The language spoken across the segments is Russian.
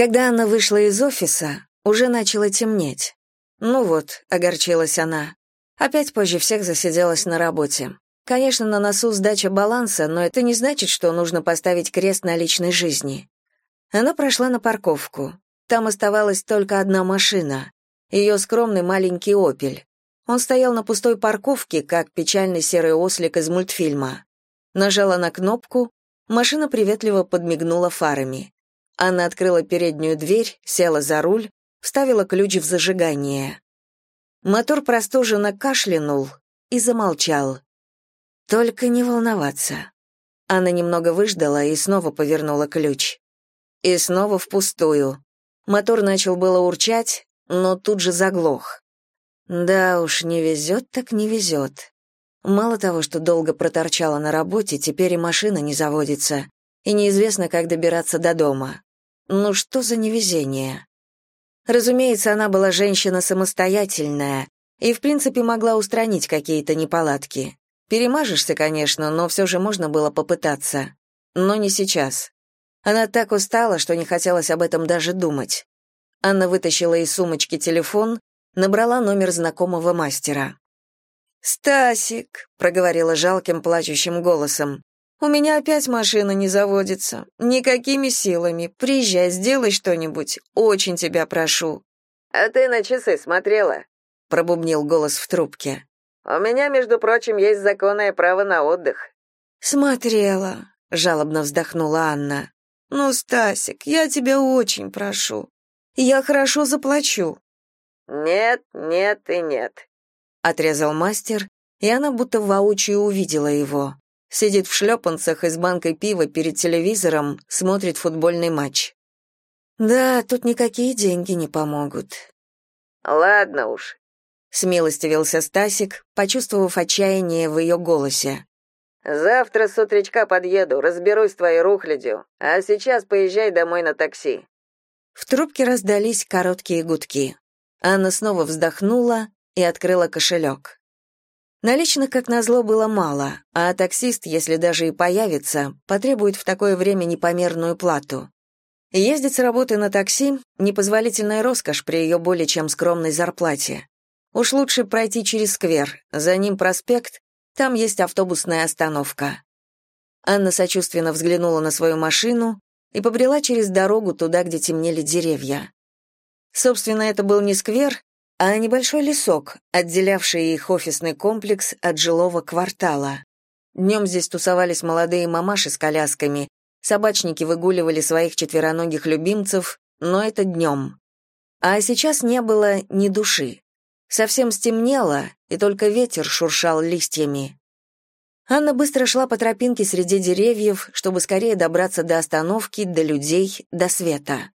Когда она вышла из офиса, уже начало темнеть. Ну вот, огорчилась она. Опять позже всех засиделась на работе. Конечно, на носу сдача баланса, но это не значит, что нужно поставить крест на личной жизни. Она прошла на парковку. Там оставалась только одна машина. Ее скромный маленький «Опель». Он стоял на пустой парковке, как печальный серый ослик из мультфильма. Нажала на кнопку, машина приветливо подмигнула фарами. Она открыла переднюю дверь, села за руль, вставила ключ в зажигание. Мотор простуженно кашлянул и замолчал. Только не волноваться. Она немного выждала и снова повернула ключ. И снова впустую. Мотор начал было урчать, но тут же заглох. Да уж, не везет так не везет. Мало того, что долго проторчала на работе, теперь и машина не заводится, и неизвестно, как добираться до дома. Ну что за невезение? Разумеется, она была женщина самостоятельная и, в принципе, могла устранить какие-то неполадки. Перемажешься, конечно, но все же можно было попытаться. Но не сейчас. Она так устала, что не хотелось об этом даже думать. Анна вытащила из сумочки телефон, набрала номер знакомого мастера. «Стасик», — проговорила жалким плачущим голосом, «у меня опять машина не заводится. Никакими силами. Приезжай, сделай что-нибудь. Очень тебя прошу». «А ты на часы смотрела?» — пробубнил голос в трубке. «У меня, между прочим, есть законное право на отдых». «Смотрела», — жалобно вздохнула Анна. «Ну, Стасик, я тебя очень прошу. Я хорошо заплачу». «Нет, нет и нет», — отрезал мастер, и она будто воочию увидела его. Сидит в шлепанцах и с банкой пива перед телевизором, смотрит футбольный матч. «Да, тут никакие деньги не помогут». «Ладно уж», — смилостивился Стасик, почувствовав отчаяние в ее голосе. «Завтра с утречка подъеду, разберусь с твоей рухлядью, а сейчас поезжай домой на такси». В трубке раздались короткие гудки. Анна снова вздохнула и открыла кошелек. Наличных, как назло, было мало, а таксист, если даже и появится, потребует в такое время непомерную плату. Ездить с работы на такси — непозволительная роскошь при ее более чем скромной зарплате. Уж лучше пройти через сквер, за ним проспект, там есть автобусная остановка. Анна сочувственно взглянула на свою машину и побрела через дорогу туда, где темнели деревья. Собственно, это был не сквер, а небольшой лесок, отделявший их офисный комплекс от жилого квартала. Днем здесь тусовались молодые мамаши с колясками, собачники выгуливали своих четвероногих любимцев, но это днем. А сейчас не было ни души. Совсем стемнело, и только ветер шуршал листьями. Анна быстро шла по тропинке среди деревьев, чтобы скорее добраться до остановки, до людей, до света.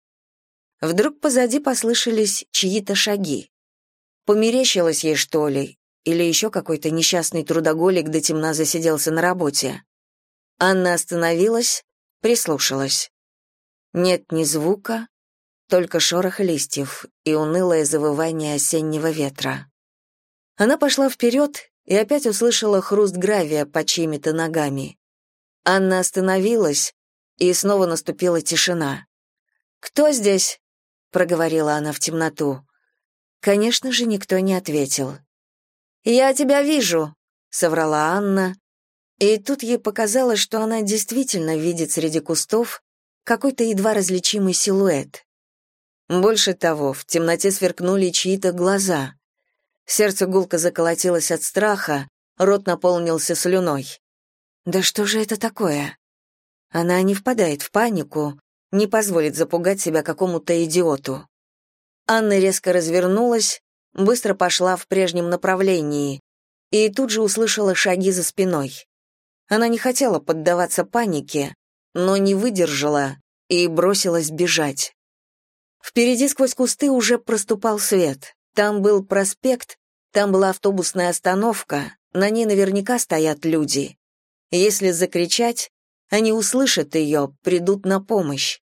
Вдруг позади послышались чьи-то шаги. Померещилось ей, что ли, или еще какой-то несчастный трудоголик до темна засиделся на работе. Анна остановилась, прислушалась. Нет ни звука, только шорох листьев и унылое завывание осеннего ветра. Она пошла вперед и опять услышала хруст гравия под чьими-то ногами. Анна остановилась, и снова наступила тишина. «Кто здесь?» — проговорила она в темноту. Конечно же, никто не ответил. «Я тебя вижу», — соврала Анна, и тут ей показалось, что она действительно видит среди кустов какой-то едва различимый силуэт. Больше того, в темноте сверкнули чьи-то глаза. Сердце гулко заколотилось от страха, рот наполнился слюной. Да что же это такое? Она не впадает в панику, не позволит запугать себя какому-то идиоту. Анна резко развернулась, быстро пошла в прежнем направлении и тут же услышала шаги за спиной. Она не хотела поддаваться панике, но не выдержала и бросилась бежать. Впереди сквозь кусты уже проступал свет. Там был проспект, там была автобусная остановка, на ней наверняка стоят люди. Если закричать, они услышат ее, придут на помощь.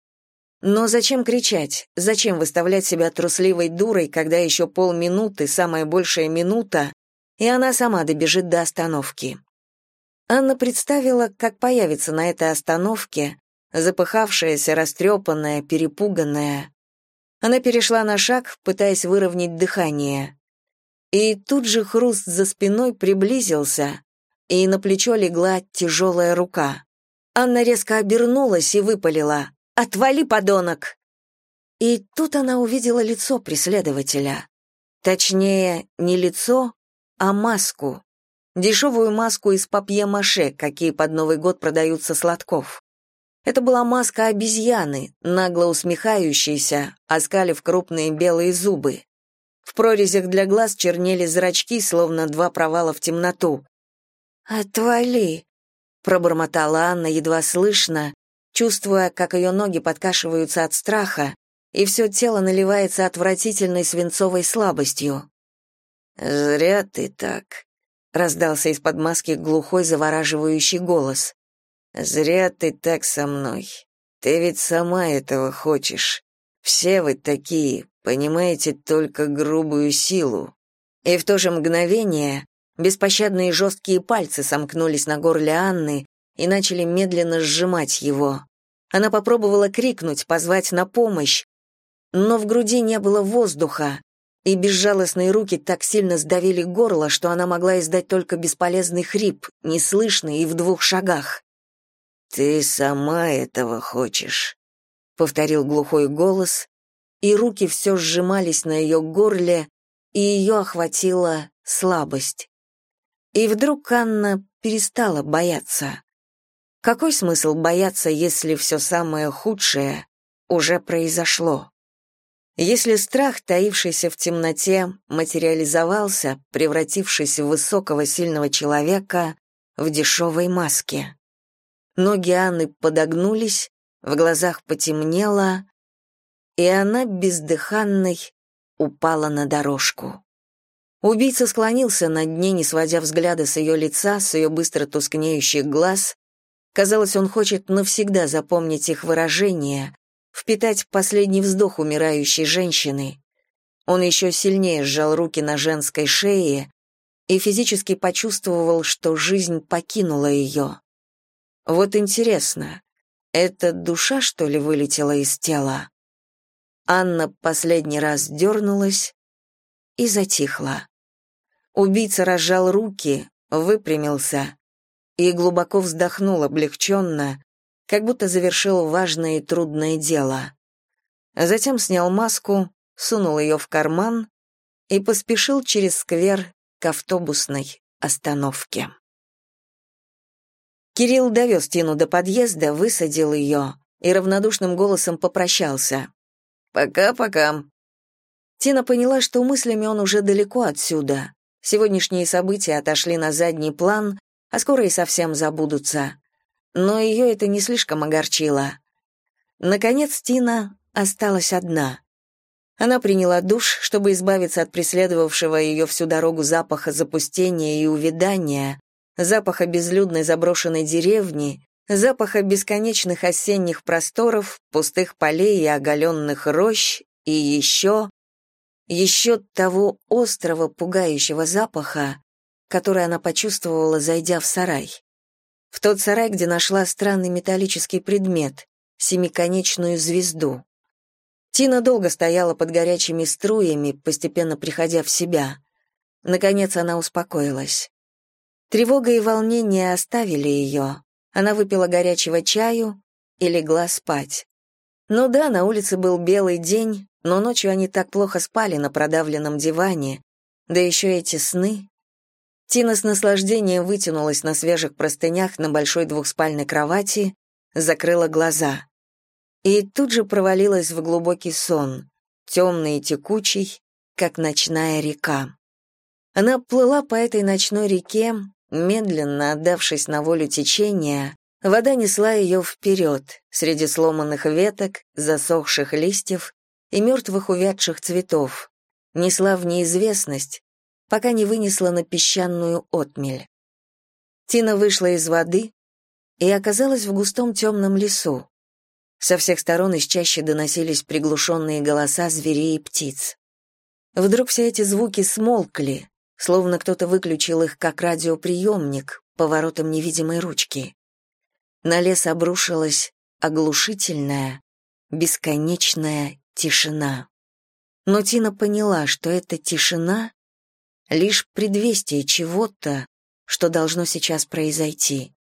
Но зачем кричать? Зачем выставлять себя трусливой дурой, когда еще полминуты, самая большая минута, и она сама добежит до остановки? Анна представила, как появится на этой остановке, запыхавшаяся, растрепанная, перепуганная. Она перешла на шаг, пытаясь выровнять дыхание. И тут же хруст за спиной приблизился, и на плечо легла тяжелая рука. Анна резко обернулась и выпалила. «Отвали, подонок!» И тут она увидела лицо преследователя. Точнее, не лицо, а маску. Дешевую маску из папье-маше, какие под Новый год продаются сладков. Это была маска обезьяны, нагло усмехающейся, оскалив крупные белые зубы. В прорезях для глаз чернели зрачки, словно два провала в темноту. «Отвали!» — пробормотала Анна едва слышно, чувствуя, как ее ноги подкашиваются от страха, и все тело наливается отвратительной свинцовой слабостью. «Зря ты так», — раздался из-под маски глухой завораживающий голос. «Зря ты так со мной. Ты ведь сама этого хочешь. Все вы такие, понимаете только грубую силу». И в то же мгновение беспощадные жесткие пальцы сомкнулись на горле Анны и начали медленно сжимать его. Она попробовала крикнуть, позвать на помощь, но в груди не было воздуха, и безжалостные руки так сильно сдавили горло, что она могла издать только бесполезный хрип, неслышный и в двух шагах. «Ты сама этого хочешь», — повторил глухой голос, и руки все сжимались на ее горле, и ее охватила слабость. И вдруг Анна перестала бояться. Какой смысл бояться, если все самое худшее уже произошло? Если страх, таившийся в темноте, материализовался, превратившись в высокого сильного человека в дешевой маске. Ноги Анны подогнулись, в глазах потемнело, и она бездыханной упала на дорожку. Убийца склонился над ней, не сводя взгляда с ее лица, с ее быстро тускнеющих глаз. Казалось, он хочет навсегда запомнить их выражение, впитать последний вздох умирающей женщины. Он еще сильнее сжал руки на женской шее и физически почувствовал, что жизнь покинула ее. Вот интересно, это душа, что ли, вылетела из тела? Анна последний раз дернулась и затихла. Убийца разжал руки, выпрямился и глубоко вздохнул облегченно, как будто завершил важное и трудное дело. Затем снял маску, сунул ее в карман и поспешил через сквер к автобусной остановке. Кирилл довез Тину до подъезда, высадил ее и равнодушным голосом попрощался. «Пока-пока». Тина поняла, что мыслями он уже далеко отсюда. Сегодняшние события отошли на задний план, а скоро и совсем забудутся но ее это не слишком огорчило. Наконец Тина осталась одна. Она приняла душ, чтобы избавиться от преследовавшего ее всю дорогу запаха запустения и увядания, запаха безлюдной заброшенной деревни, запаха бесконечных осенних просторов, пустых полей и оголенных рощ, и еще... еще того острого, пугающего запаха, который она почувствовала, зайдя в сарай в тот сарай, где нашла странный металлический предмет — семиконечную звезду. Тина долго стояла под горячими струями, постепенно приходя в себя. Наконец она успокоилась. Тревога и волнение оставили ее. Она выпила горячего чаю и легла спать. Ну да, на улице был белый день, но ночью они так плохо спали на продавленном диване, да еще эти сны. Тина с наслаждением вытянулась на свежих простынях на большой двухспальной кровати, закрыла глаза. И тут же провалилась в глубокий сон, темный и текучий, как ночная река. Она плыла по этой ночной реке, медленно отдавшись на волю течения, вода несла ее вперед, среди сломанных веток, засохших листьев и мертвых увядших цветов, несла в неизвестность, пока не вынесла на песчаную отмель. Тина вышла из воды и оказалась в густом темном лесу. Со всех сторон из чаще доносились приглушенные голоса зверей и птиц. Вдруг все эти звуки смолкли, словно кто-то выключил их как радиоприемник поворотом невидимой ручки. На лес обрушилась оглушительная, бесконечная тишина. Но Тина поняла, что эта тишина — лишь предвестие чего-то, что должно сейчас произойти.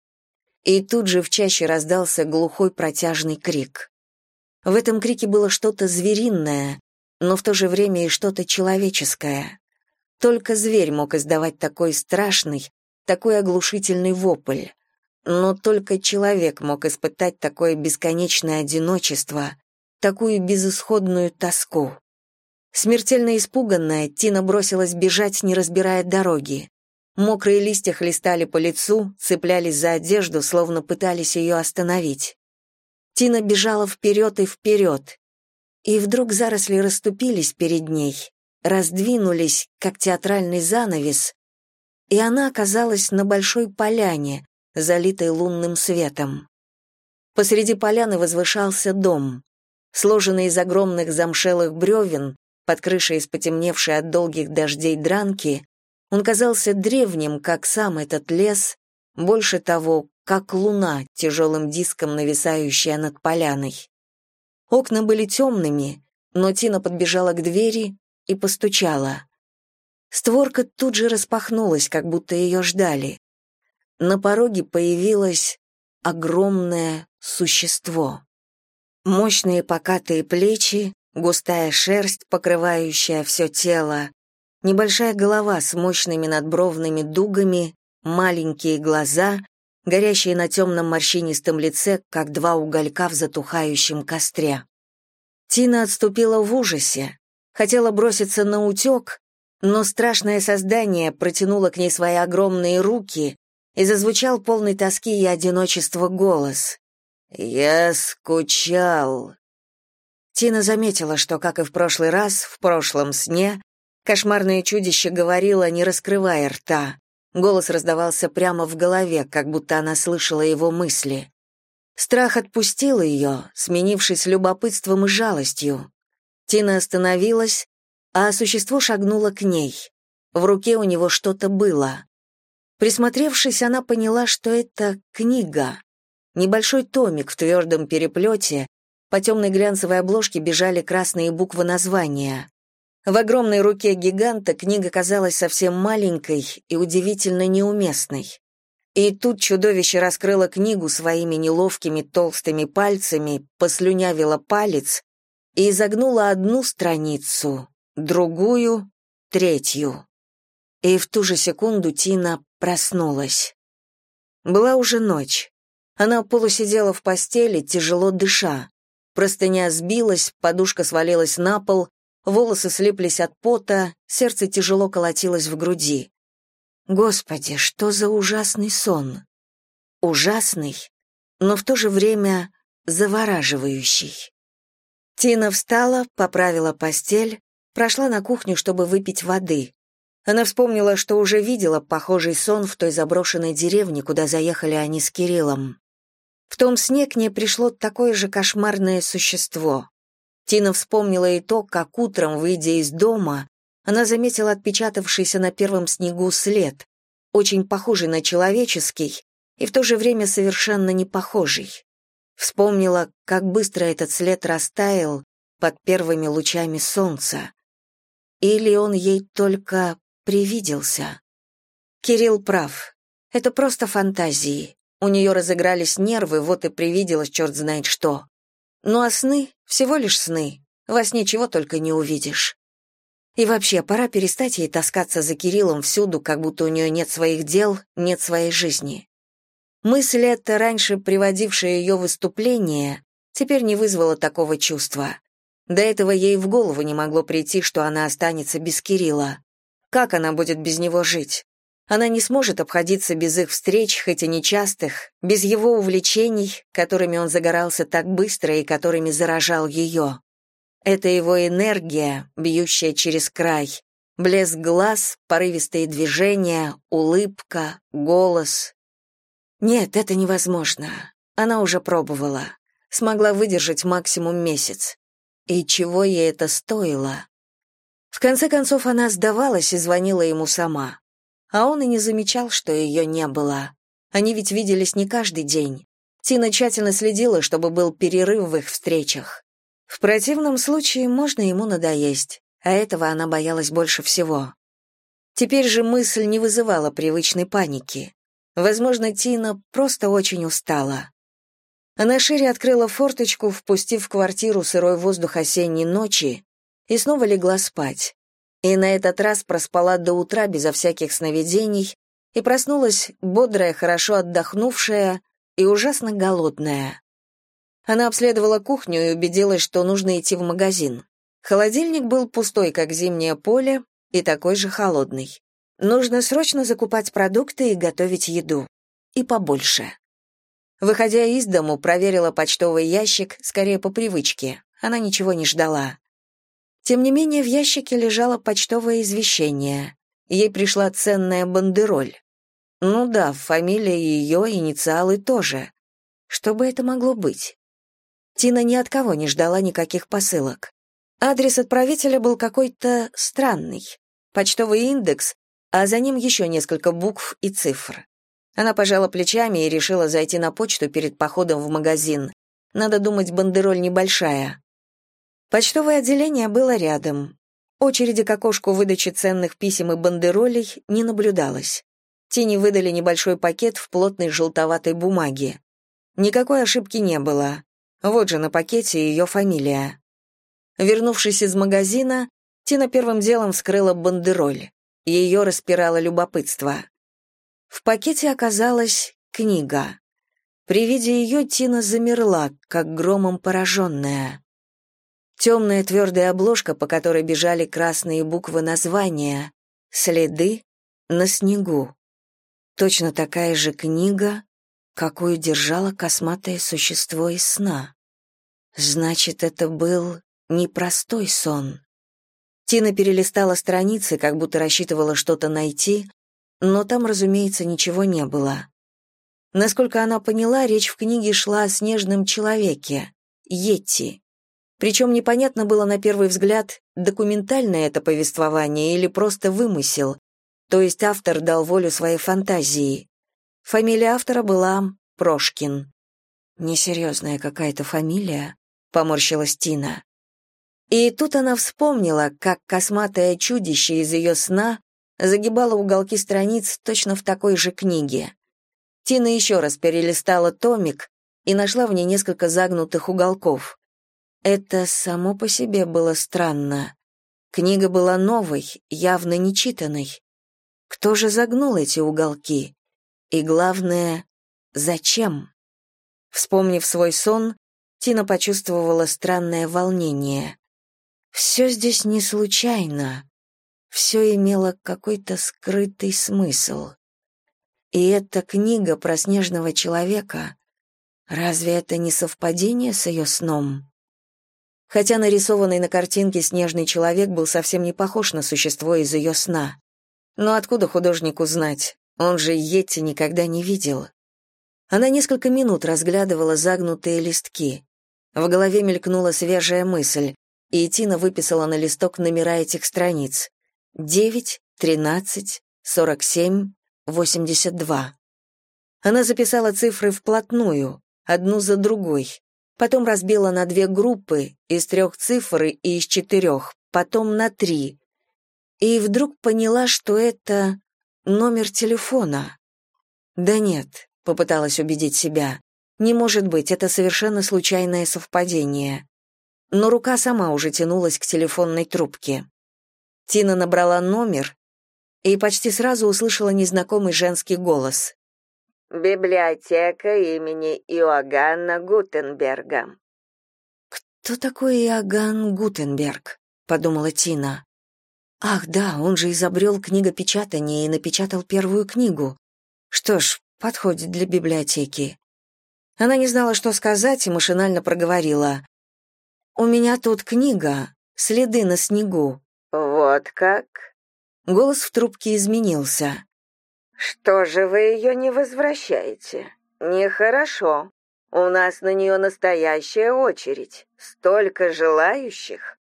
И тут же в чаще раздался глухой протяжный крик. В этом крике было что-то звериное, но в то же время и что-то человеческое. Только зверь мог издавать такой страшный, такой оглушительный вопль. Но только человек мог испытать такое бесконечное одиночество, такую безысходную тоску. Смертельно испуганная, Тина бросилась бежать, не разбирая дороги. Мокрые листья хлестали по лицу, цеплялись за одежду, словно пытались ее остановить. Тина бежала вперед и вперед. И вдруг заросли расступились перед ней, раздвинулись, как театральный занавес, и она оказалась на большой поляне, залитой лунным светом. Посреди поляны возвышался дом. Сложенный из огромных замшелых бревен, под крышей из потемневшей от долгих дождей дранки, он казался древним, как сам этот лес, больше того, как луна, тяжелым диском нависающая над поляной. Окна были темными, но Тина подбежала к двери и постучала. Створка тут же распахнулась, как будто ее ждали. На пороге появилось огромное существо. Мощные покатые плечи, густая шерсть, покрывающая все тело, небольшая голова с мощными надбровными дугами, маленькие глаза, горящие на темном морщинистом лице, как два уголька в затухающем костре. Тина отступила в ужасе, хотела броситься на утек, но страшное создание протянуло к ней свои огромные руки, и зазвучал полный тоски и одиночества голос. «Я скучал». Тина заметила, что, как и в прошлый раз, в прошлом сне, кошмарное чудище говорило, не раскрывая рта. Голос раздавался прямо в голове, как будто она слышала его мысли. Страх отпустил ее, сменившись любопытством и жалостью. Тина остановилась, а существо шагнуло к ней. В руке у него что-то было. Присмотревшись, она поняла, что это книга. Небольшой томик в твердом переплете, по темной глянцевой обложке бежали красные буквы названия. В огромной руке гиганта книга казалась совсем маленькой и удивительно неуместной. И тут чудовище раскрыло книгу своими неловкими толстыми пальцами, послюнявило палец и изогнуло одну страницу, другую, третью. И в ту же секунду Тина проснулась. Была уже ночь. Она полусидела в постели, тяжело дыша. Простыня сбилась, подушка свалилась на пол, волосы слиплись от пота, сердце тяжело колотилось в груди. Господи, что за ужасный сон! Ужасный, но в то же время завораживающий. Тина встала, поправила постель, прошла на кухню, чтобы выпить воды. Она вспомнила, что уже видела похожий сон в той заброшенной деревне, куда заехали они с Кириллом. В том сне к ней пришло такое же кошмарное существо. Тина вспомнила и то, как утром, выйдя из дома, она заметила отпечатавшийся на первом снегу след, очень похожий на человеческий и в то же время совершенно не похожий. Вспомнила, как быстро этот след растаял под первыми лучами солнца. Или он ей только Привиделся. Кирилл прав. Это просто фантазии. У нее разыгрались нервы, вот и привиделось черт знает что. Ну а сны — всего лишь сны. Во сне чего только не увидишь. И вообще, пора перестать ей таскаться за Кириллом всюду, как будто у нее нет своих дел, нет своей жизни. Мысль эта, раньше приводившая ее выступление, теперь не вызвала такого чувства. До этого ей в голову не могло прийти, что она останется без Кирилла. Как она будет без него жить? Она не сможет обходиться без их встреч, хоть и нечастых, без его увлечений, которыми он загорался так быстро и которыми заражал ее. Это его энергия, бьющая через край, блеск глаз, порывистые движения, улыбка, голос. Нет, это невозможно. Она уже пробовала. Смогла выдержать максимум месяц. И чего ей это стоило? В конце концов она сдавалась и звонила ему сама. А он и не замечал, что ее не было. Они ведь виделись не каждый день. Тина тщательно следила, чтобы был перерыв в их встречах. В противном случае можно ему надоесть, а этого она боялась больше всего. Теперь же мысль не вызывала привычной паники. Возможно, Тина просто очень устала. Она шире открыла форточку, впустив в квартиру сырой воздух осенней ночи, и снова легла спать. И на этот раз проспала до утра безо всяких сновидений и проснулась бодрая, хорошо отдохнувшая и ужасно голодная. Она обследовала кухню и убедилась, что нужно идти в магазин. Холодильник был пустой, как зимнее поле, и такой же холодный. Нужно срочно закупать продукты и готовить еду. И побольше. Выходя из дому, проверила почтовый ящик, скорее по привычке. Она ничего не ждала. Тем не менее, в ящике лежало почтовое извещение. Ей пришла ценная бандероль. Ну да, фамилия ее, инициалы тоже. Что бы это могло быть? Тина ни от кого не ждала никаких посылок. Адрес отправителя был какой-то странный. Почтовый индекс, а за ним еще несколько букв и цифр. Она пожала плечами и решила зайти на почту перед походом в магазин. Надо думать, бандероль небольшая. Почтовое отделение было рядом. Очереди к окошку выдачи ценных писем и бандеролей не наблюдалось. Тине выдали небольшой пакет в плотной желтоватой бумаге. Никакой ошибки не было. Вот же на пакете ее фамилия. Вернувшись из магазина, Тина первым делом вскрыла бандероль. Ее распирало любопытство. В пакете оказалась книга. При виде ее Тина замерла, как громом пораженная. Темная твердая обложка, по которой бежали красные буквы названия, следы на снегу. Точно такая же книга, какую держало косматое существо из сна. Значит, это был непростой сон. Тина перелистала страницы, как будто рассчитывала что-то найти, но там, разумеется, ничего не было. Насколько она поняла, речь в книге шла о снежном человеке, Йетти. Причем непонятно было на первый взгляд, документальное это повествование или просто вымысел, то есть автор дал волю своей фантазии. Фамилия автора была Прошкин. Несерьезная какая-то фамилия, поморщилась Тина. И тут она вспомнила, как косматое чудище из ее сна загибало уголки страниц точно в такой же книге. Тина еще раз перелистала томик и нашла в ней несколько загнутых уголков. Это само по себе было странно. Книга была новой, явно нечитанной. Кто же загнул эти уголки? И главное, зачем? Вспомнив свой сон, Тина почувствовала странное волнение. Все здесь не случайно. Все имело какой-то скрытый смысл. И эта книга про снежного человека, разве это не совпадение с ее сном? Хотя нарисованный на картинке снежный человек был совсем не похож на существо из ее сна. Но откуда художнику знать? Он же Йетти никогда не видел. Она несколько минут разглядывала загнутые листки. В голове мелькнула свежая мысль, и Тина выписала на листок номера этих страниц. 9, 13, 47, 82. Она записала цифры вплотную, одну за другой, потом разбила на две группы, из трех цифр и из четырех, потом на три. И вдруг поняла, что это номер телефона. Да нет, попыталась убедить себя. Не может быть, это совершенно случайное совпадение. Но рука сама уже тянулась к телефонной трубке. Тина набрала номер и почти сразу услышала незнакомый женский голос. Библиотека имени Иоганна Гутенберга. Кто такой Иоганн Гутенберг? подумала Тина. Ах, да, он же изобрел книгопечатание и напечатал первую книгу. Что ж, подходит для библиотеки. Она не знала, что сказать, и машинально проговорила. «У меня тут книга, следы на снегу». «Вот как?» Голос в трубке изменился. Что же вы ее не возвращаете? Нехорошо. У нас на нее настоящая очередь. Столько желающих.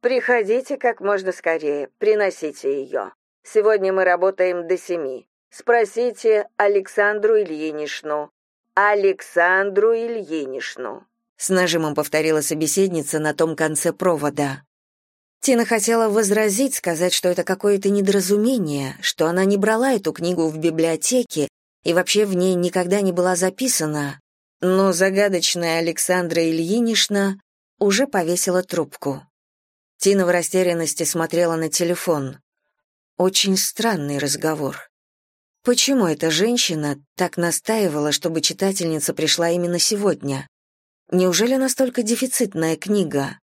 Приходите как можно скорее, приносите ее. Сегодня мы работаем до семи. Спросите Александру Ильиничну. Александру Ильинишну», — с нажимом повторила собеседница на том конце провода. Тина хотела возразить, сказать, что это какое-то недоразумение, что она не брала эту книгу в библиотеке и вообще в ней никогда не была записана, но загадочная Александра Ильинична уже повесила трубку. Тина в растерянности смотрела на телефон. Очень странный разговор. Почему эта женщина так настаивала, чтобы читательница пришла именно сегодня? Неужели настолько дефицитная книга?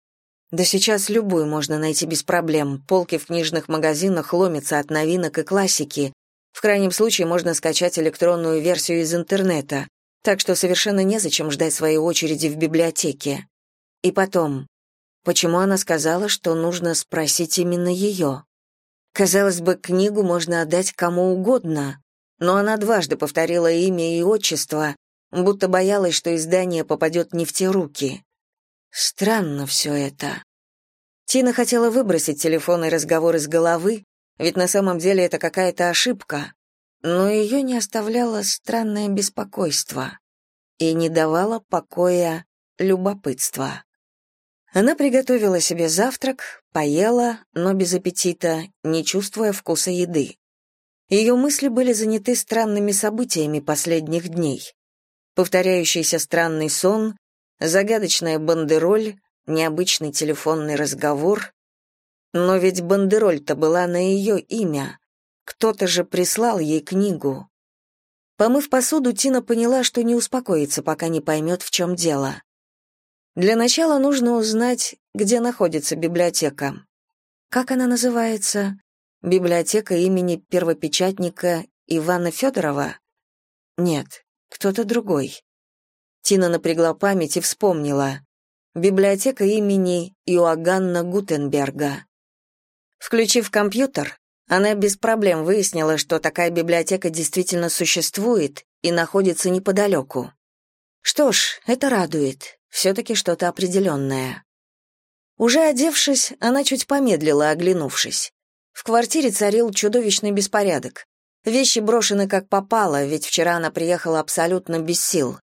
Да сейчас любую можно найти без проблем. Полки в книжных магазинах ломятся от новинок и классики. В крайнем случае можно скачать электронную версию из интернета. Так что совершенно незачем ждать своей очереди в библиотеке. И потом, почему она сказала, что нужно спросить именно ее? Казалось бы, книгу можно отдать кому угодно, но она дважды повторила имя и отчество, будто боялась, что издание попадет не в те руки. Странно все это. Тина хотела выбросить телефонный разговор из головы, ведь на самом деле это какая-то ошибка, но ее не оставляло странное беспокойство и не давало покоя любопытство. Она приготовила себе завтрак, поела, но без аппетита, не чувствуя вкуса еды. Ее мысли были заняты странными событиями последних дней. Повторяющийся странный сон, загадочная бандероль, необычный телефонный разговор. Но ведь бандероль-то была на ее имя. Кто-то же прислал ей книгу. Помыв посуду, Тина поняла, что не успокоится, пока не поймет, в чем дело. Для начала нужно узнать, где находится библиотека. Как она называется? Библиотека имени первопечатника Ивана Федорова? Нет, кто-то другой. Тина напрягла память и вспомнила. Библиотека имени Иоганна Гутенберга. Включив компьютер, она без проблем выяснила, что такая библиотека действительно существует и находится неподалеку. Что ж, это радует, все-таки что-то определенное. Уже одевшись, она чуть помедлила, оглянувшись. В квартире царил чудовищный беспорядок. Вещи брошены как попало, ведь вчера она приехала абсолютно без сил.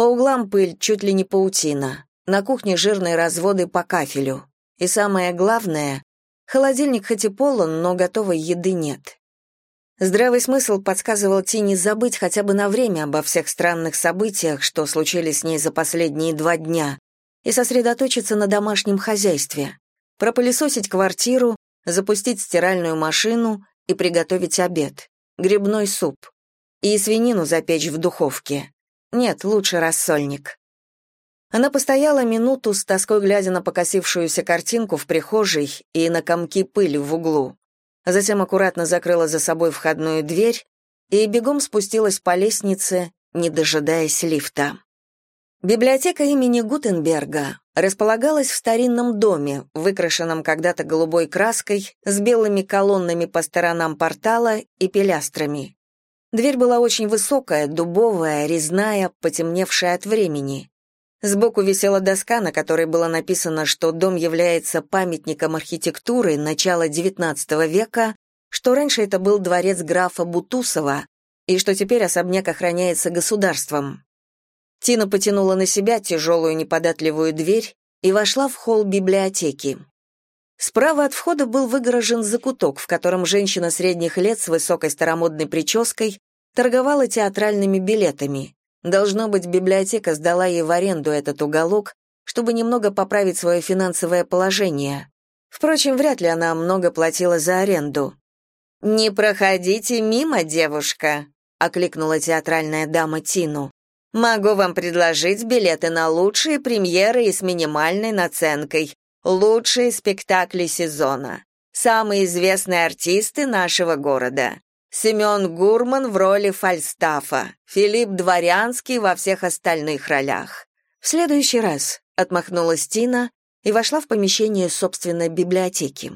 По углам пыль, чуть ли не паутина. На кухне жирные разводы по кафелю. И самое главное, холодильник хоть и полон, но готовой еды нет. Здравый смысл подсказывал Тине забыть хотя бы на время обо всех странных событиях, что случились с ней за последние два дня, и сосредоточиться на домашнем хозяйстве. Пропылесосить квартиру, запустить стиральную машину и приготовить обед. Грибной суп. И свинину запечь в духовке. Нет, лучше рассольник. Она постояла минуту с тоской глядя на покосившуюся картинку в прихожей и на комки пыли в углу. Затем аккуратно закрыла за собой входную дверь и бегом спустилась по лестнице, не дожидаясь лифта. Библиотека имени Гутенберга располагалась в старинном доме, выкрашенном когда-то голубой краской, с белыми колоннами по сторонам портала и пилястрами. Дверь была очень высокая, дубовая, резная, потемневшая от времени. Сбоку висела доска, на которой было написано, что дом является памятником архитектуры начала XIX века, что раньше это был дворец графа Бутусова и что теперь особняк охраняется государством. Тина потянула на себя тяжелую неподатливую дверь и вошла в холл библиотеки. Справа от входа был выгорожен закуток, в котором женщина средних лет с высокой старомодной прической торговала театральными билетами. Должно быть, библиотека сдала ей в аренду этот уголок, чтобы немного поправить свое финансовое положение. Впрочем, вряд ли она много платила за аренду. «Не проходите мимо, девушка», — окликнула театральная дама Тину. «Могу вам предложить билеты на лучшие премьеры и с минимальной наценкой. Лучшие спектакли сезона. Самые известные артисты нашего города. Семен Гурман в роли Фальстафа, Филипп Дворянский во всех остальных ролях. В следующий раз отмахнулась Тина и вошла в помещение собственной библиотеки.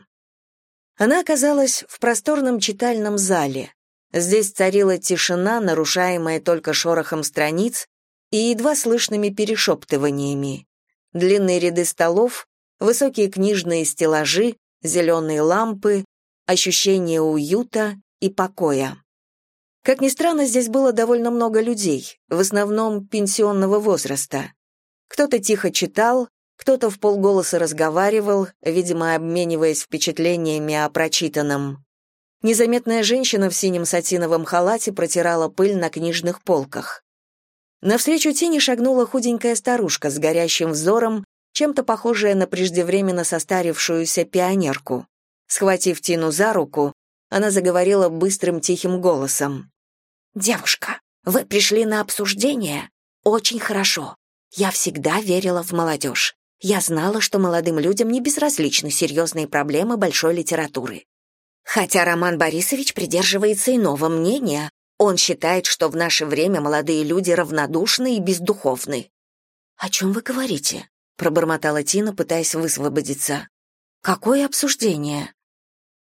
Она оказалась в просторном читальном зале. Здесь царила тишина, нарушаемая только шорохом страниц и едва слышными перешептываниями. Длинные ряды столов, высокие книжные стеллажи, зеленые лампы, ощущение уюта и покоя. Как ни странно, здесь было довольно много людей, в основном пенсионного возраста. Кто-то тихо читал, кто-то в полголоса разговаривал, видимо, обмениваясь впечатлениями о прочитанном. Незаметная женщина в синем сатиновом халате протирала пыль на книжных полках. Навстречу Тине шагнула худенькая старушка с горящим взором, чем-то похожая на преждевременно состарившуюся пионерку. Схватив Тину за руку, она заговорила быстрым тихим голосом. «Девушка, вы пришли на обсуждение? Очень хорошо. Я всегда верила в молодежь. Я знала, что молодым людям не безразличны серьезные проблемы большой литературы. Хотя Роман Борисович придерживается иного мнения, он считает, что в наше время молодые люди равнодушны и бездуховны. «О чем вы говорите?» — пробормотала Тина, пытаясь высвободиться. «Какое обсуждение?»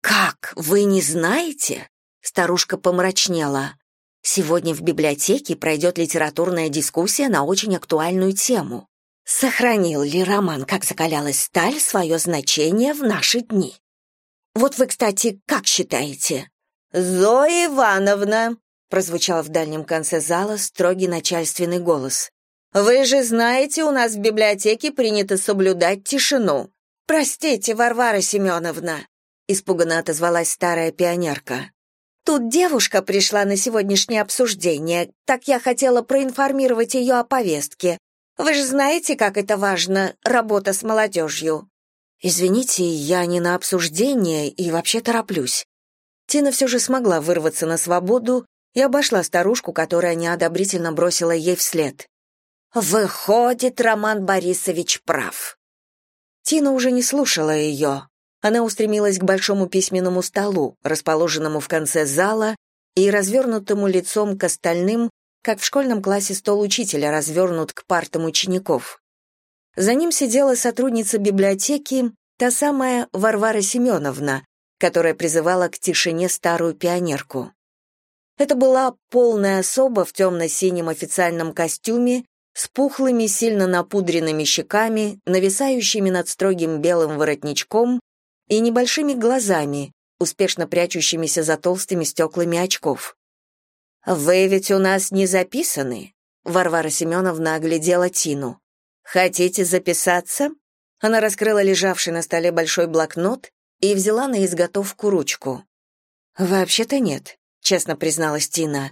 «Как, вы не знаете?» — старушка помрачнела. «Сегодня в библиотеке пройдет литературная дискуссия на очень актуальную тему. Сохранил ли роман «Как закалялась сталь» свое значение в наши дни? Вот вы, кстати, как считаете? «Зоя Ивановна!» — прозвучал в дальнем конце зала строгий начальственный голос. «Вы же знаете, у нас в библиотеке принято соблюдать тишину. Простите, Варвара Семеновна!» — испуганно отозвалась старая пионерка. «Тут девушка пришла на сегодняшнее обсуждение, так я хотела проинформировать ее о повестке. Вы же знаете, как это важно, работа с молодежью». «Извините, я не на обсуждение и вообще тороплюсь». Тина все же смогла вырваться на свободу и обошла старушку, которая неодобрительно бросила ей вслед. «Выходит, Роман Борисович прав». Тина уже не слушала ее. Она устремилась к большому письменному столу, расположенному в конце зала, и развернутому лицом к остальным, как в школьном классе стол учителя развернут к партам учеников. За ним сидела сотрудница библиотеки, та самая Варвара Семеновна, которая призывала к тишине старую пионерку. Это была полная особа в темно-синем официальном костюме, с пухлыми, сильно напудренными щеками, нависающими над строгим белым воротничком и небольшими глазами, успешно прячущимися за толстыми стеклами очков. «Вы ведь у нас не записаны?» Варвара Семеновна оглядела Тину. «Хотите записаться?» Она раскрыла лежавший на столе большой блокнот и взяла на изготовку ручку. «Вообще-то нет», — честно призналась Тина.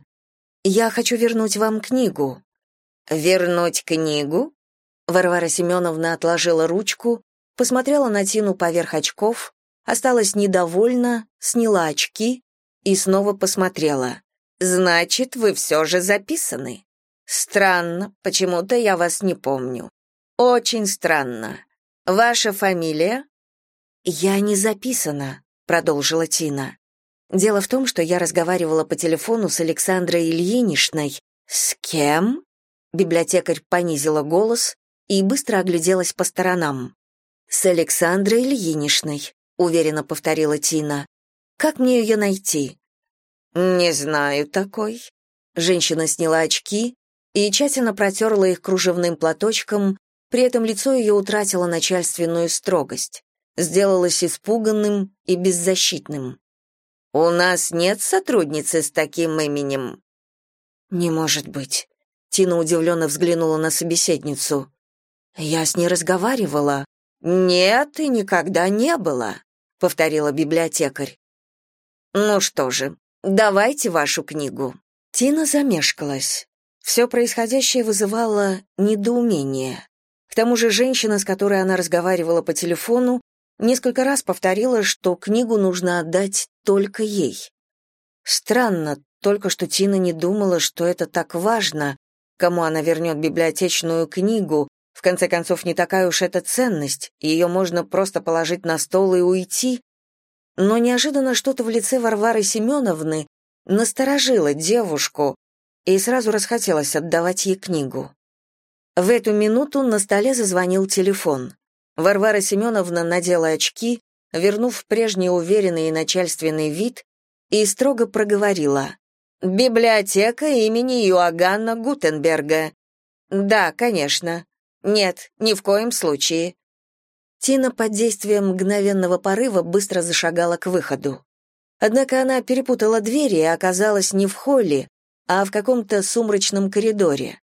«Я хочу вернуть вам книгу». «Вернуть книгу?» Варвара Семеновна отложила ручку, посмотрела на Тину поверх очков, осталась недовольна, сняла очки и снова посмотрела. Значит, вы все же записаны. Странно, почему-то я вас не помню. Очень странно. Ваша фамилия? Я не записана, продолжила Тина. Дело в том, что я разговаривала по телефону с Александрой Ильиничной. С кем? Библиотекарь понизила голос и быстро огляделась по сторонам. С Александрой Ильиничной, уверенно повторила Тина. Как мне ее найти? «Не знаю такой». Женщина сняла очки и тщательно протерла их кружевным платочком, при этом лицо ее утратило начальственную строгость, сделалось испуганным и беззащитным. «У нас нет сотрудницы с таким именем?» «Не может быть». Тина удивленно взглянула на собеседницу. «Я с ней разговаривала». «Нет, и никогда не было», — повторила библиотекарь. «Ну что же, Давайте вашу книгу. Тина замешкалась. Все происходящее вызывало недоумение. К тому же женщина, с которой она разговаривала по телефону, несколько раз повторила, что книгу нужно отдать только ей. Странно, только что Тина не думала, что это так важно, кому она вернет библиотечную книгу, в конце концов, не такая уж это ценность, ее можно просто положить на стол и уйти, но неожиданно что-то в лице Варвары Семеновны насторожило девушку, и сразу расхотелось отдавать ей книгу. В эту минуту на столе зазвонил телефон. Варвара Семеновна надела очки, вернув прежний уверенный и начальственный вид, и строго проговорила. «Библиотека имени Иоганна Гутенберга». «Да, конечно». «Нет, ни в коем случае. Тина под действием мгновенного порыва быстро зашагала к выходу. Однако она перепутала двери и оказалась не в холле, а в каком-то сумрачном коридоре.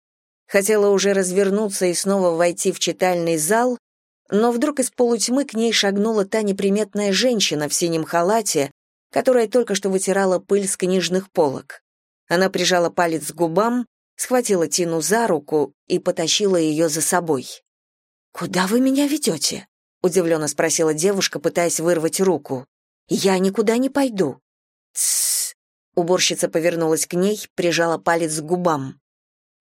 Хотела уже развернуться и снова войти в читальный зал, но вдруг из полутьмы к ней шагнула та неприметная женщина в синем халате, которая только что вытирала пыль с книжных полок. Она прижала палец к губам, схватила Тину за руку и потащила ее за собой. «Куда вы меня ведете?» — удивленно спросила девушка, пытаясь вырвать руку. «Я никуда не пойду». «Тссс!» — уборщица повернулась к ней, прижала палец к губам.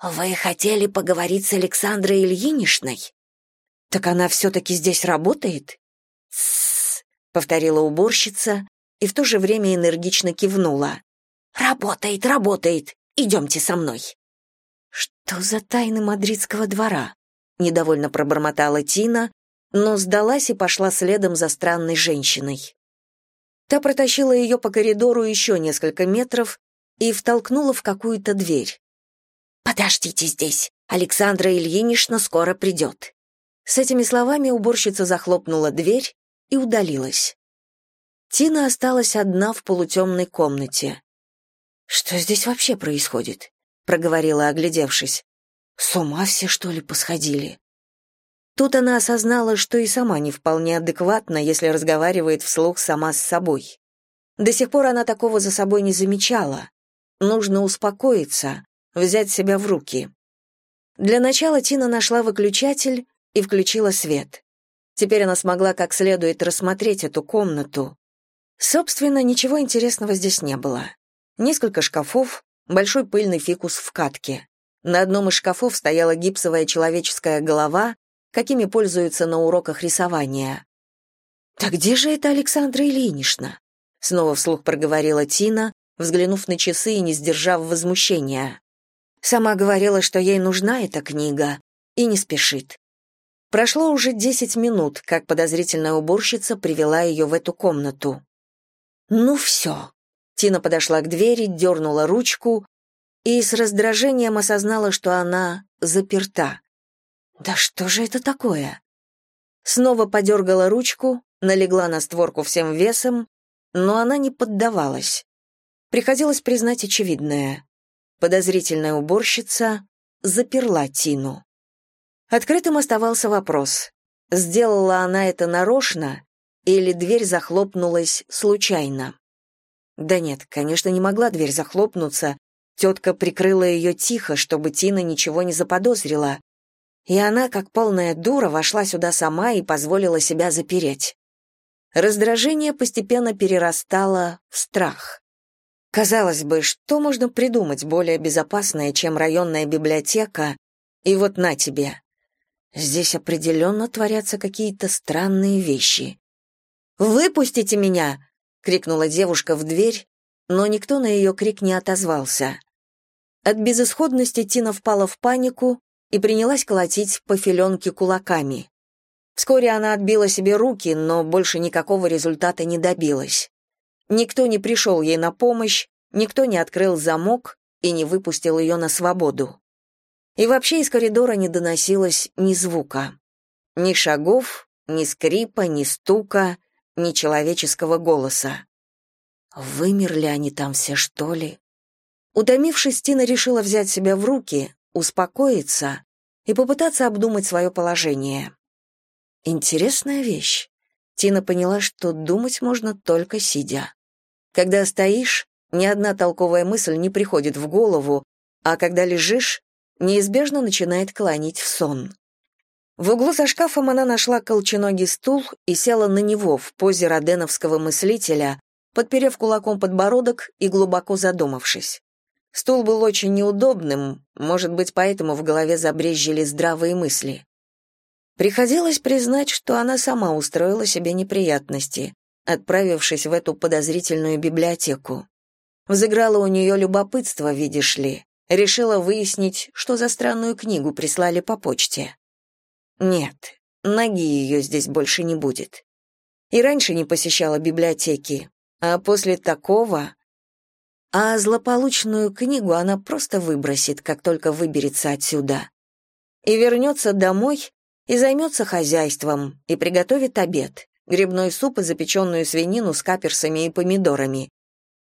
«Вы хотели поговорить с Александрой Ильиничной?» «Так она все-таки здесь работает?» «Тссс!» — повторила уборщица и в то же время энергично кивнула. «Работает, работает! Идемте со мной!» «Что за тайны мадридского двора?» — недовольно пробормотала Тина, но сдалась и пошла следом за странной женщиной. Та протащила ее по коридору еще несколько метров и втолкнула в какую-то дверь. «Подождите здесь, Александра Ильинична скоро придет». С этими словами уборщица захлопнула дверь и удалилась. Тина осталась одна в полутемной комнате. «Что здесь вообще происходит?» — проговорила, оглядевшись. «С ума все, что ли, посходили?» Тут она осознала, что и сама не вполне адекватна, если разговаривает вслух сама с собой. До сих пор она такого за собой не замечала. Нужно успокоиться, взять себя в руки. Для начала Тина нашла выключатель и включила свет. Теперь она смогла как следует рассмотреть эту комнату. Собственно, ничего интересного здесь не было. Несколько шкафов, большой пыльный фикус в катке. На одном из шкафов стояла гипсовая человеческая голова, какими пользуются на уроках рисования. «Так где же это Александра Ильинична?» Снова вслух проговорила Тина, взглянув на часы и не сдержав возмущения. Сама говорила, что ей нужна эта книга, и не спешит. Прошло уже десять минут, как подозрительная уборщица привела ее в эту комнату. «Ну все». Тина подошла к двери, дернула ручку и с раздражением осознала, что она заперта. Да что же это такое? Снова подергала ручку, налегла на створку всем весом, но она не поддавалась. Приходилось признать очевидное. Подозрительная уборщица заперла Тину. Открытым оставался вопрос, сделала она это нарочно или дверь захлопнулась случайно. Да нет, конечно, не могла дверь захлопнуться, тетка прикрыла ее тихо, чтобы Тина ничего не заподозрила, и она, как полная дура, вошла сюда сама и позволила себя запереть. Раздражение постепенно перерастало в страх. Казалось бы, что можно придумать более безопасное, чем районная библиотека, и вот на тебе. Здесь определенно творятся какие-то странные вещи. «Выпустите меня!» — крикнула девушка в дверь, но никто на ее крик не отозвался. От безысходности Тина впала в панику и принялась колотить по филенке кулаками. Вскоре она отбила себе руки, но больше никакого результата не добилась. Никто не пришел ей на помощь, никто не открыл замок и не выпустил ее на свободу. И вообще из коридора не доносилось ни звука. Ни шагов, ни скрипа, ни стука, ни человеческого голоса. Вымерли они там все, что ли? Утомившись, Тина решила взять себя в руки, успокоиться и попытаться обдумать свое положение. Интересная вещь. Тина поняла, что думать можно только сидя. Когда стоишь, ни одна толковая мысль не приходит в голову, а когда лежишь, неизбежно начинает клонить в сон. В углу за шкафом она нашла колченогий стул и села на него в позе роденовского мыслителя, подперев кулаком подбородок и глубоко задумавшись. Стул был очень неудобным, может быть, поэтому в голове забрезжили здравые мысли. Приходилось признать, что она сама устроила себе неприятности, отправившись в эту подозрительную библиотеку. Взыграло у нее любопытство, видишь ли. Решила выяснить, что за странную книгу прислали по почте. Нет, ноги ее здесь больше не будет. И раньше не посещала библиотеки, а после такого а злополучную книгу она просто выбросит, как только выберется отсюда. И вернется домой и займется хозяйством, и приготовит обед, грибной суп и запеченную свинину с каперсами и помидорами,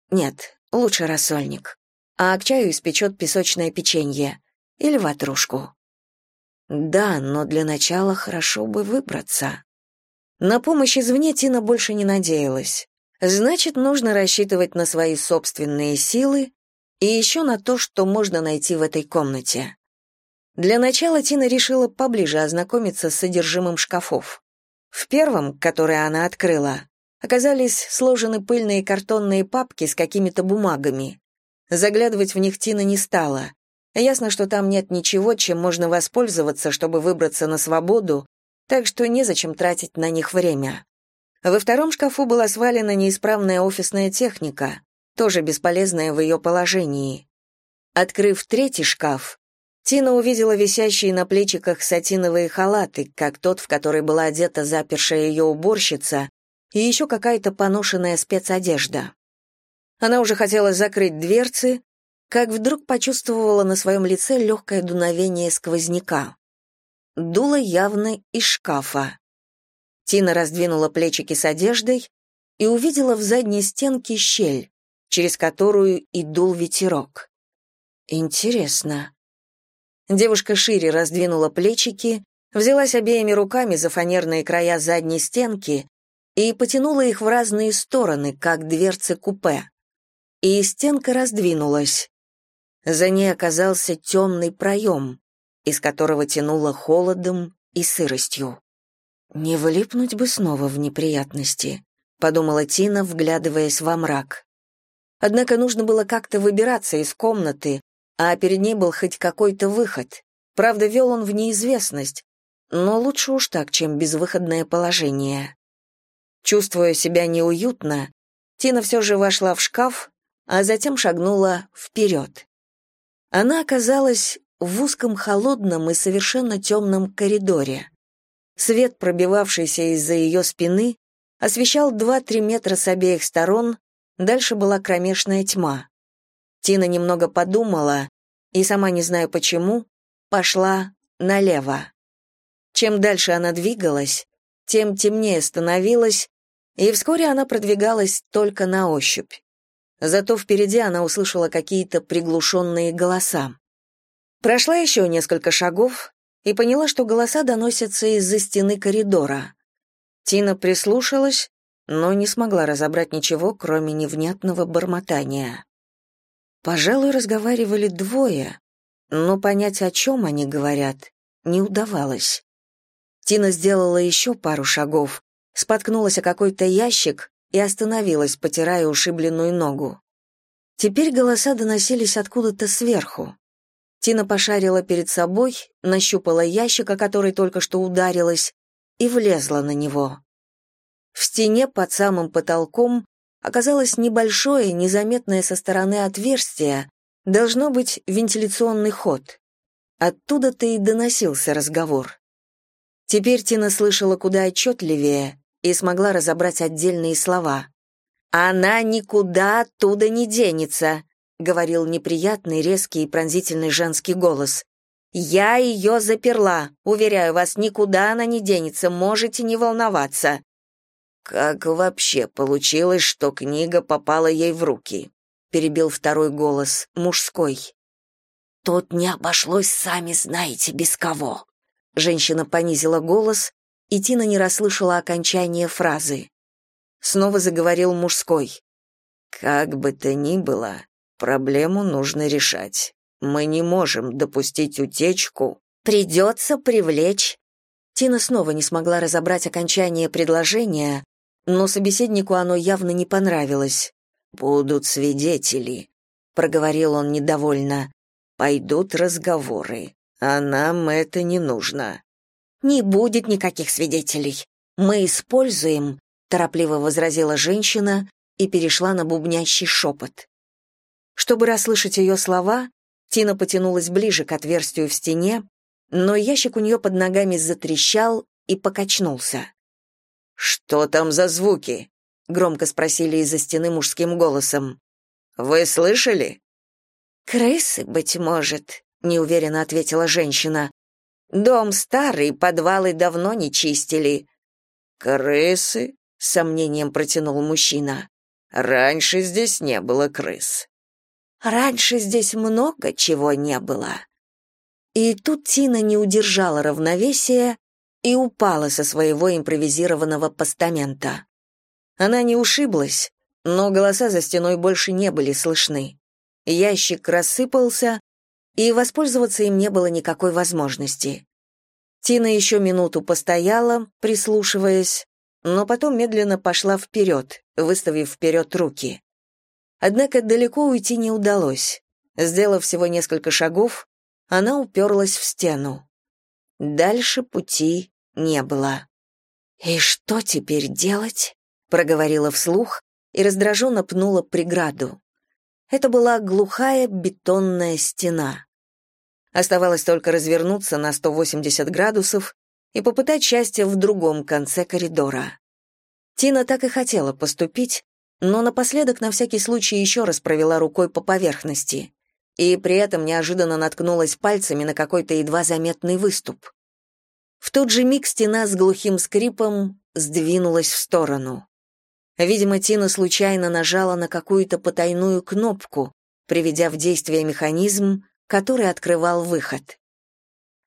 Нет, лучше рассольник. А к чаю испечет песочное печенье или ватрушку. Да, но для начала хорошо бы выбраться. На помощь извне Тина больше не надеялась. Значит, нужно рассчитывать на свои собственные силы и еще на то, что можно найти в этой комнате. Для начала Тина решила поближе ознакомиться с содержимым шкафов. В первом, который она открыла, оказались сложены пыльные картонные папки с какими-то бумагами. Заглядывать в них Тина не стала. Ясно, что там нет ничего, чем можно воспользоваться, чтобы выбраться на свободу, так что незачем тратить на них время. Во втором шкафу была свалена неисправная офисная техника, тоже бесполезная в ее положении. Открыв третий шкаф, Тина увидела висящие на плечиках сатиновые халаты, как тот, в который была одета запершая ее уборщица, и еще какая-то поношенная спецодежда. Она уже хотела закрыть дверцы, как вдруг почувствовала на своем лице легкое дуновение сквозняка. Дуло явно из шкафа. Тина раздвинула плечики с одеждой и увидела в задней стенке щель, через которую и дул ветерок. Интересно. Девушка шире раздвинула плечики, взялась обеими руками за фанерные края задней стенки и потянула их в разные стороны, как дверцы купе. И стенка раздвинулась. За ней оказался темный проем, из которого тянуло холодом и сыростью. «Не влипнуть бы снова в неприятности», — подумала Тина, вглядываясь во мрак. Однако нужно было как-то выбираться из комнаты, а перед ней был хоть какой-то выход. Правда, вел он в неизвестность, но лучше уж так, чем безвыходное положение. Чувствуя себя неуютно, Тина все же вошла в шкаф, а затем шагнула вперед. Она оказалась в узком холодном и совершенно темном коридоре. Свет, пробивавшийся из-за ее спины, освещал два-три метра с обеих сторон, дальше была кромешная тьма. Тина немного подумала и, сама не знаю почему, пошла налево. Чем дальше она двигалась, тем темнее становилось, и вскоре она продвигалась только на ощупь. Зато впереди она услышала какие-то приглушенные голоса. Прошла еще несколько шагов и поняла, что голоса доносятся из-за стены коридора. Тина прислушалась, но не смогла разобрать ничего, кроме невнятного бормотания. Пожалуй, разговаривали двое, но понять, о чем они говорят, не удавалось. Тина сделала еще пару шагов, споткнулась о какой-то ящик и остановилась, потирая ушибленную ногу. Теперь голоса доносились откуда-то сверху. Тина пошарила перед собой, нащупала ящик, о который только что ударилась, и влезла на него. В стене под самым потолком оказалось небольшое, незаметное со стороны отверстие, должно быть вентиляционный ход. Оттуда-то и доносился разговор. Теперь Тина слышала куда отчетливее и смогла разобрать отдельные слова. «Она никуда оттуда не денется», — говорил неприятный, резкий и пронзительный женский голос. «Я ее заперла. Уверяю вас, никуда она не денется, можете не волноваться». «Как вообще получилось, что книга попала ей в руки?» — перебил второй голос, мужской. «Тут не обошлось, сами знаете, без кого», Женщина понизила голос, и Тина не расслышала окончания фразы. Снова заговорил мужской. «Как бы то ни было, проблему нужно решать. Мы не можем допустить утечку. Придется привлечь». Тина снова не смогла разобрать окончание предложения, но собеседнику оно явно не понравилось. «Будут свидетели», — проговорил он недовольно. «Пойдут разговоры. А нам это не нужно. Не будет никаких свидетелей. Мы используем, торопливо возразила женщина и перешла на бубнящий шепот. Чтобы расслышать ее слова, Тина потянулась ближе к отверстию в стене, но ящик у нее под ногами затрещал и покачнулся. «Что там за звуки?» — громко спросили из-за стены мужским голосом. «Вы слышали?» «Крысы, быть может», неуверенно ответила женщина. Дом старый, подвалы давно не чистили. Крысы, с сомнением протянул мужчина. Раньше здесь не было крыс. Раньше здесь много чего не было. И тут Тина не удержала равновесия и упала со своего импровизированного постамента. Она не ушиблась, но голоса за стеной больше не были слышны. Ящик рассыпался, и воспользоваться им не было никакой возможности. Тина еще минуту постояла, прислушиваясь, но потом медленно пошла вперед, выставив вперед руки. Однако далеко уйти не удалось. Сделав всего несколько шагов, она уперлась в стену. Дальше пути не было. «И что теперь делать?» — проговорила вслух и раздраженно пнула преграду. Это была глухая бетонная стена. Оставалось только развернуться на 180 градусов и попытать счастье в другом конце коридора. Тина так и хотела поступить, но напоследок на всякий случай еще раз провела рукой по поверхности и при этом неожиданно наткнулась пальцами на какой-то едва заметный выступ. В тот же миг стена с глухим скрипом сдвинулась в сторону. Видимо, Тина случайно нажала на какую-то потайную кнопку, приведя в действие механизм, который открывал выход.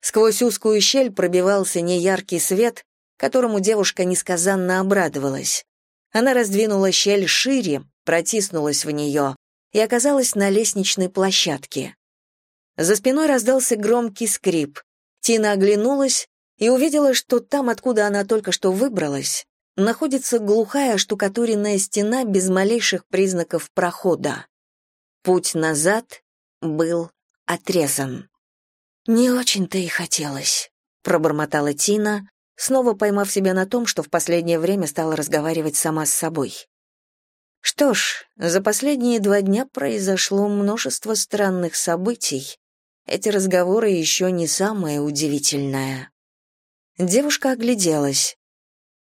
Сквозь узкую щель пробивался неяркий свет, которому девушка несказанно обрадовалась. Она раздвинула щель шире, протиснулась в нее и оказалась на лестничной площадке. За спиной раздался громкий скрип. Тина оглянулась и увидела, что там, откуда она только что выбралась, находится глухая штукатуренная стена без малейших признаков прохода. Путь назад был отрезан. «Не очень-то и хотелось», — пробормотала Тина, снова поймав себя на том, что в последнее время стала разговаривать сама с собой. Что ж, за последние два дня произошло множество странных событий. Эти разговоры еще не самое удивительное. Девушка огляделась.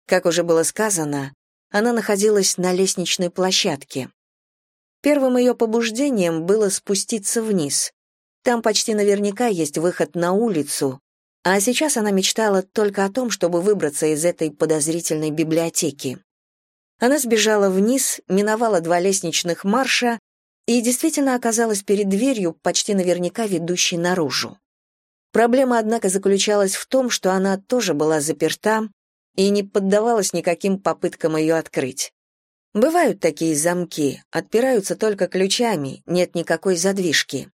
Как уже было сказано, она находилась на лестничной площадке. Первым ее побуждением было спуститься вниз. Там почти наверняка есть выход на улицу, а сейчас она мечтала только о том, чтобы выбраться из этой подозрительной библиотеки. Она сбежала вниз, миновала два лестничных марша и действительно оказалась перед дверью, почти наверняка ведущей наружу. Проблема, однако, заключалась в том, что она тоже была заперта и не поддавалась никаким попыткам ее открыть. Бывают такие замки, отпираются только ключами, нет никакой задвижки.